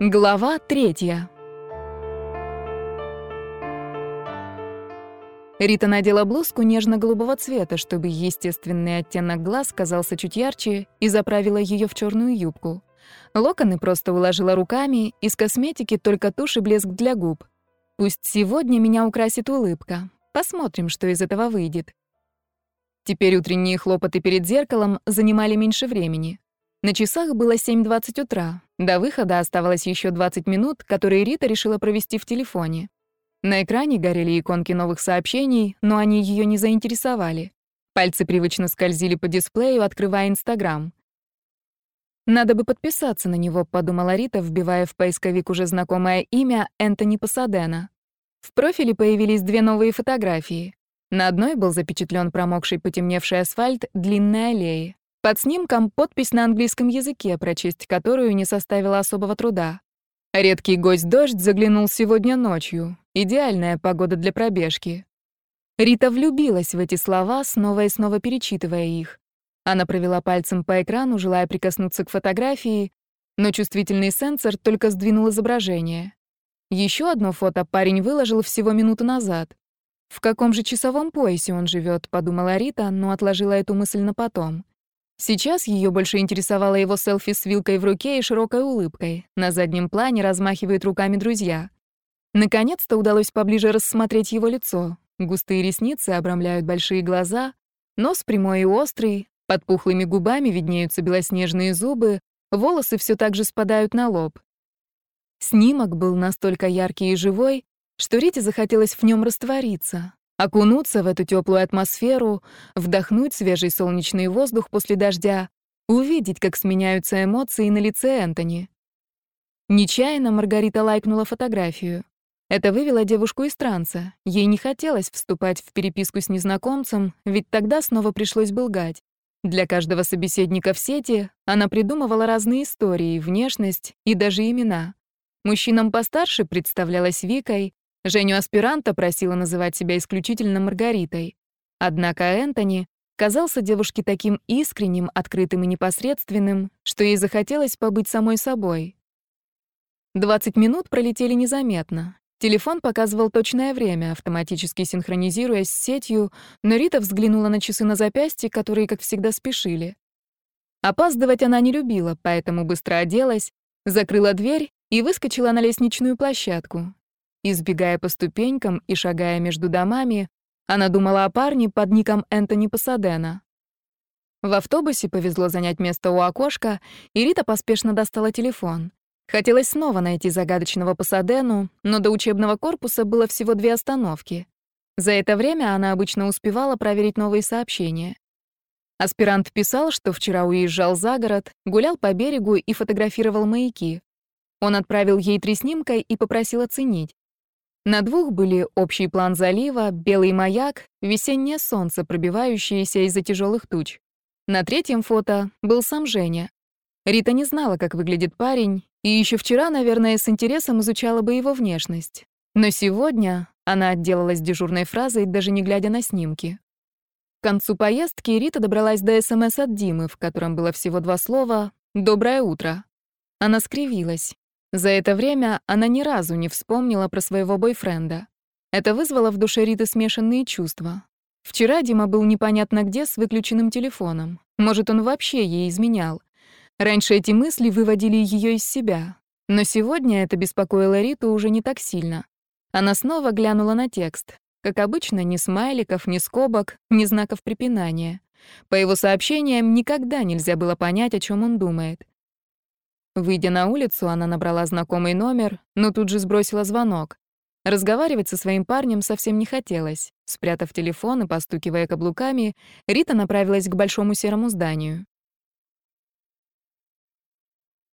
Глава третья. Рита надела блузку нежно-голубого цвета, чтобы естественный оттенок глаз казался чуть ярче, и заправила ее в черную юбку. Локоны просто уложила руками, из косметики только тушь и блеск для губ. Пусть сегодня меня украсит улыбка. Посмотрим, что из этого выйдет. Теперь утренние хлопоты перед зеркалом занимали меньше времени. На часах было 7.20 утра. До выхода оставалось еще 20 минут, которые Рита решила провести в телефоне. На экране горели иконки новых сообщений, но они ее не заинтересовали. Пальцы привычно скользили по дисплею, открывая Инстаграм. «Надо бы подписаться на него», — подумала Рита, вбивая в поисковик уже знакомое имя Энтони Пасадена. В профиле появились две новые фотографии. На одной был запечатлен промокший потемневший асфальт длинной аллеи. Под снимком подпись на английском языке, прочесть которую не составило особого труда. Редкий гость дождь заглянул сегодня ночью. Идеальная погода для пробежки. Рита влюбилась в эти слова, снова и снова перечитывая их. Она провела пальцем по экрану, желая прикоснуться к фотографии, но чувствительный сенсор только сдвинул изображение. Еще одно фото парень выложил всего минуту назад. В каком же часовом поясе он живет, подумала Рита, но отложила эту мысль на потом. Сейчас ее больше интересовало его селфи с вилкой в руке и широкой улыбкой. На заднем плане размахивают руками друзья. Наконец-то удалось поближе рассмотреть его лицо. Густые ресницы обрамляют большие глаза, нос прямой и острый, под пухлыми губами виднеются белоснежные зубы, волосы все так же спадают на лоб. Снимок был настолько яркий и живой, что Рите захотелось в нем раствориться. Окунуться в эту теплую атмосферу, вдохнуть свежий солнечный воздух после дождя, увидеть, как сменяются эмоции на лице Энтони. Нечаянно Маргарита лайкнула фотографию. Это вывело девушку из транса. Ей не хотелось вступать в переписку с незнакомцем, ведь тогда снова пришлось бы лгать. Для каждого собеседника в сети она придумывала разные истории, внешность и даже имена. Мужчинам постарше представлялась Викой, Женю-аспиранта просила называть себя исключительно Маргаритой. Однако Энтони казался девушке таким искренним, открытым и непосредственным, что ей захотелось побыть самой собой. 20 минут пролетели незаметно. Телефон показывал точное время, автоматически синхронизируясь с сетью, но Рита взглянула на часы на запястье, которые, как всегда, спешили. Опаздывать она не любила, поэтому быстро оделась, закрыла дверь и выскочила на лестничную площадку. Избегая по ступенькам и шагая между домами, она думала о парне под ником Энтони Пасадена. В автобусе повезло занять место у окошка, и Рита поспешно достала телефон. Хотелось снова найти загадочного Пасадену, но до учебного корпуса было всего две остановки. За это время она обычно успевала проверить новые сообщения. Аспирант писал, что вчера уезжал за город, гулял по берегу и фотографировал маяки. Он отправил ей три снимка и попросил оценить. На двух были общий план залива, белый маяк, весеннее солнце, пробивающееся из-за тяжелых туч. На третьем фото был сам Женя. Рита не знала, как выглядит парень, и еще вчера, наверное, с интересом изучала бы его внешность. Но сегодня она отделалась дежурной фразой, даже не глядя на снимки. К концу поездки Рита добралась до СМС от Димы, в котором было всего два слова «Доброе утро». Она скривилась. За это время она ни разу не вспомнила про своего бойфренда. Это вызвало в душе Риты смешанные чувства. Вчера Дима был непонятно где с выключенным телефоном. Может, он вообще ей изменял. Раньше эти мысли выводили ее из себя. Но сегодня это беспокоило Риту уже не так сильно. Она снова глянула на текст. Как обычно, ни смайликов, ни скобок, ни знаков препинания. По его сообщениям никогда нельзя было понять, о чем он думает. Выйдя на улицу, она набрала знакомый номер, но тут же сбросила звонок. Разговаривать со своим парнем совсем не хотелось. Спрятав телефон и постукивая каблуками, Рита направилась к большому серому зданию.